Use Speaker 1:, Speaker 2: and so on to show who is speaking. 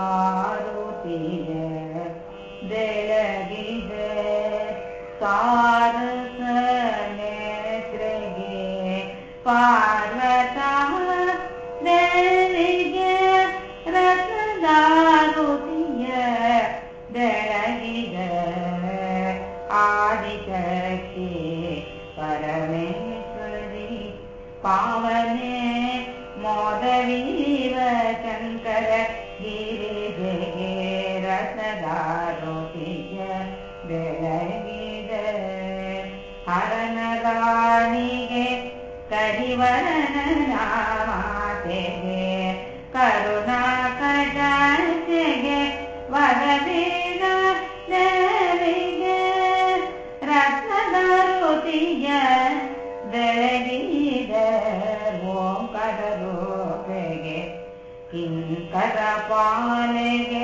Speaker 1: ಆರುತಿಯ ಬೆಳಗಿದೆ ಸಾರಸ ನೇತ್ರೆಗೆ ಪಾರ್ವತ ದೇವಿಗೆ ರತ್ನದಾರುತಿಯ ಬೆಳಗಿದೆ ಆದಿಶಕ್ತಿ ಪರಮೇಶ್ವರಿ ಪಾವನೆ रसदारोपिय बेलगिद हरनराणिगे करिवरननामातेगे करुणा कटाचेगे वरदीद देविगे रत्नदारोपिय ಬೆಳಗಿದ ಓಂಕರೂಪೆಗೆ ಕಿಂಕರ ಪಾಲೆಗೆ